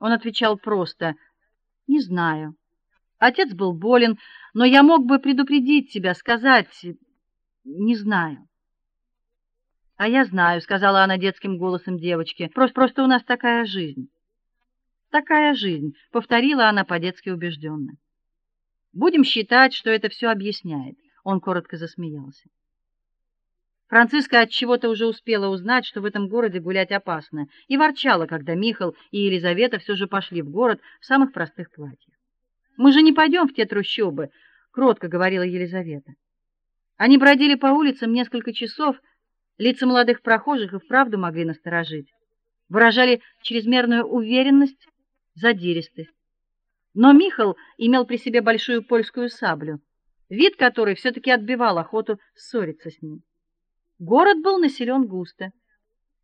Он отвечал просто: "Не знаю. Отец был болен, но я мог бы предупредить тебя, сказать, не знаю". "А я знаю", сказала она детским голосом девочки. "Просто просто у нас такая жизнь". "Такая жизнь", повторила она по-детски убежденно. "Будем считать, что это все объясняет". Он коротко засмеялся. Франциска от чего-то уже успела узнать, что в этом городе гулять опасно, и ворчала, когда Михаил и Елизавета все же пошли в город в самых простых платьях. Мы же не пойдем в те трущобы, кротко говорила Елизавета. Они бродили по улицам несколько часов, лица молодых прохожих и вправду могли насторожить, выражали чрезмерную уверенность, задиристость. Но Михаил имел при себе большую польскую саблю, вид которой все таки отбивал охоту ссориться с ним. Город был населен густо.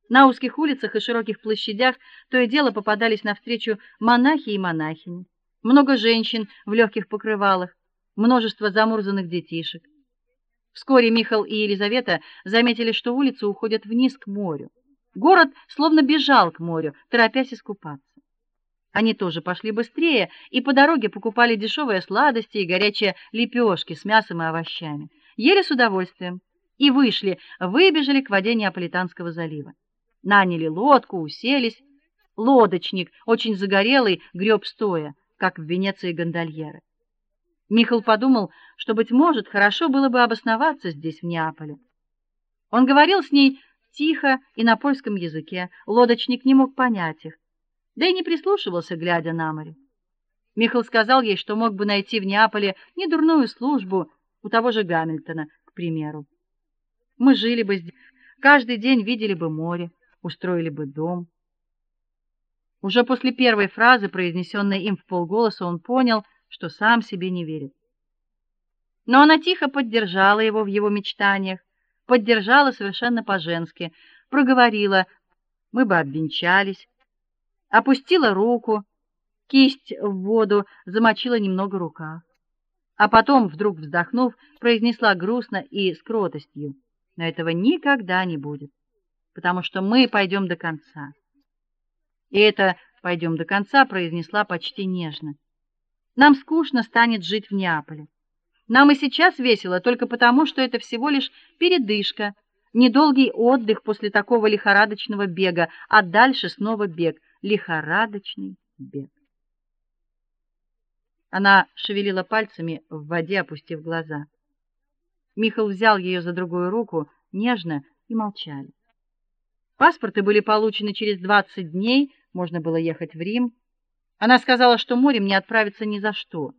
На узких улицах и широких площадях то и дело попадались навстречу монахи и монахини, много женщин в легких покрывалах, множество замурзанных детишек. Вскоре Михаил и Елизавета заметили, что улицы уходят вниз к морю. Город словно бежал к морю, торопясь искупаться. Они тоже пошли быстрее и по дороге покупали дешевые сладости и горячие лепешки с мясом и овощами. Ели с удовольствием и вышли, выбежали к воде Неаполитанского залива. Наняли лодку, уселись. Лодочник, очень загорелый, греб стоя, как в Венеции гондольеры. Михаил подумал, что быть может, хорошо было бы обосноваться здесь в Неаполе. Он говорил с ней тихо и на польском языке. Лодочник не мог понять их, да и не прислушивался, глядя на море. Михаил сказал ей, что мог бы найти в Неаполе недурную службу у того же Гамильтона, к примеру. Мы жили бы здесь, каждый день видели бы море, устроили бы дом. Уже после первой фразы, произнесенной им вполголоса, он понял, что сам себе не верит. Но она тихо поддержала его в его мечтаниях, поддержала совершенно по-женски, проговорила: "Мы бы обвенчались". Опустила руку, кисть в воду замочила немного рука. А потом, вдруг вздохнув, произнесла грустно и с кротостью: но этого никогда не будет, потому что мы пойдем до конца. И это пойдем до конца произнесла почти нежно. Нам скучно станет жить в Неаполе. Нам и сейчас весело только потому, что это всего лишь передышка, недолгий отдых после такого лихорадочного бега, а дальше снова бег, лихорадочный бег. Она шевелила пальцами в воде, опустив глаза. Михаил взял ее за другую руку, нежно, и молчали. Паспорты были получены через 20 дней, можно было ехать в Рим. Она сказала, что морем не отправится ни за что.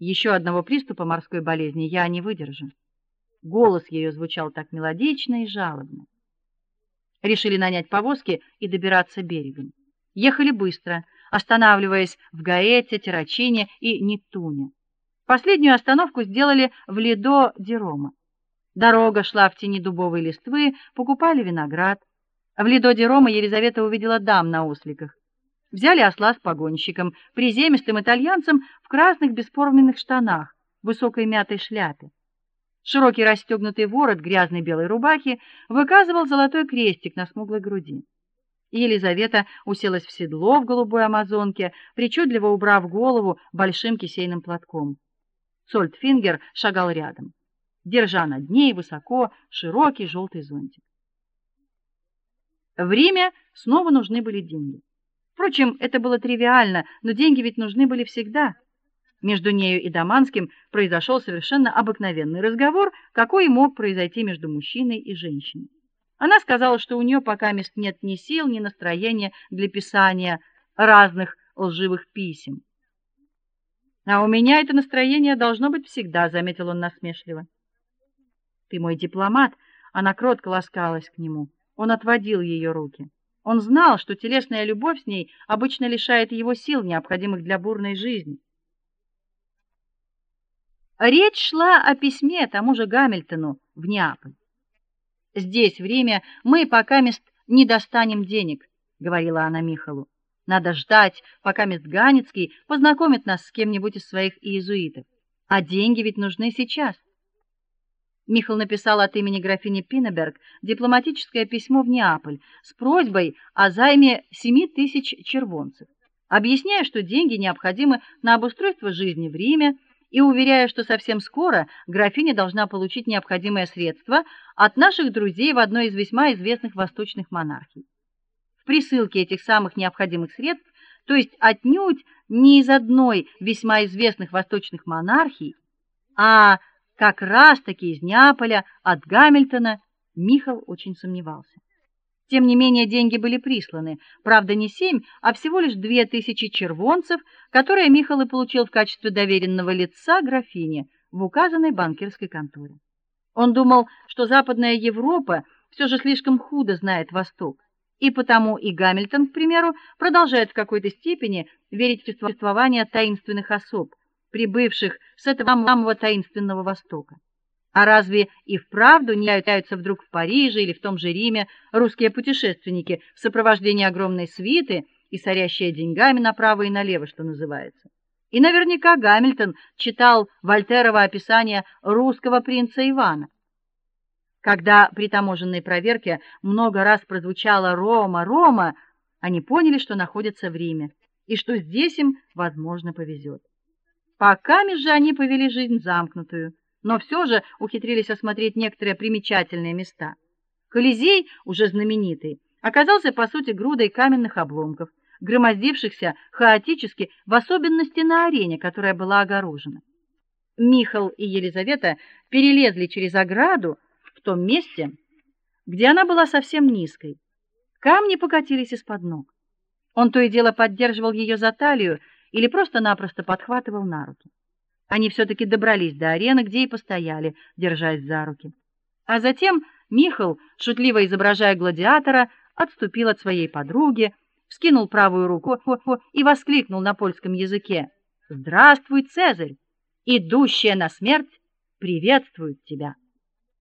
Еще одного приступа морской болезни я не выдержу. Голос ее звучал так мелодично и жалобно. Решили нанять повозки и добираться берегом. Ехали быстро, останавливаясь в Гаэте, Террачине и Нетуне. Последнюю остановку сделали в Лидо-ди-Рома. Дорога шла в тени дубовой листвы, покупали виноград. В Лидо-ди-Рома Елизавета увидела дам на осликах. Взяли осла с погонщиком, приземистым итальянцем в красных бесформенных штанах, высокой мятой шляпе. Широкий расстегнутый ворот грязной белой рубахи выказывал золотой крестик на смуглой груди. Елизавета уселась в седло в голубой амазонке, причудливо убрав голову большим кисейным платком. Сольтфингер шагал рядом, держа над ней высоко широкий желтый зонтик. В Риме снова нужны были деньги. Впрочем, это было тривиально, но деньги ведь нужны были всегда. Между нею и Даманским произошел совершенно обыкновенный разговор, какой мог произойти между мужчиной и женщиной. Она сказала, что у нее пока мест нет ни сил, ни настроения для писания разных лживых писем. А у меня это настроение должно быть всегда, заметил он насмешливо. Ты мой дипломат, она кротко ласкалась к нему. Он отводил ее руки. Он знал, что телесная любовь с ней обычно лишает его сил, необходимых для бурной жизни. Речь шла о письме тому же Гамильтону в Неаполь. Здесь время мы пока мест не достанем денег, говорила она Михалу. Надо ждать, пока мест Ганецкий познакомит нас с кем-нибудь из своих иезуитов. А деньги ведь нужны сейчас. Михаил написал от имени графини Пинеберг дипломатическое письмо в Неаполь с просьбой о займе тысяч червонцев. объясняя, что деньги необходимы на обустройство жизни в Риме, и уверяя, что совсем скоро графиня должна получить необходимые средства от наших друзей в одной из весьма известных восточных монархий. Присылке этих самых необходимых средств, то есть отнюдь не из одной весьма известных восточных монархий, а как раз-таки из Неаполя от Гамильтона, Михаил очень сомневался. Тем не менее, деньги были присланы, правда, не семь, а всего лишь две тысячи червонцев, которые Михаил и получил в качестве доверенного лица графине в указанной банкирской конторе. Он думал, что Западная Европа все же слишком худо знает Восток, и потому и Гамильтон, к примеру, продолжает в какой-то степени верить в существование таинственных особ, прибывших с этого самого таинственного Востока. А разве и вправду не являются вдруг в Париже или в том же Риме русские путешественники в сопровождении огромной свиты и сорящие деньгами направо и налево, что называется? И наверняка Гамильтон читал Вольтерово описание русского принца Ивана. Когда при таможенной проверке много раз прозвучало Рома, Рома, они поняли, что находятся в Риме и что здесь им, возможно, повезет. Пока же они повели жизнь замкнутую но все же ухитрились осмотреть некоторые примечательные места. Колизей, уже знаменитый, оказался по сути грудой каменных обломков, громоздившихся хаотически, в особенности на арене, которая была огорожена. Михаил и Елизавета перелезли через ограду том месте, где она была совсем низкой. Камни покатились из-под ног. Он то и дело поддерживал ее за талию или просто-напросто подхватывал на руки. Они все таки добрались до арены, где и постояли, держась за руки. А затем Михаил, шутливо изображая гладиатора, отступил от своей подруги, вскинул правую руку и воскликнул на польском языке: "Здравствуй, Цезарь! Идущая на смерть приветствует тебя!"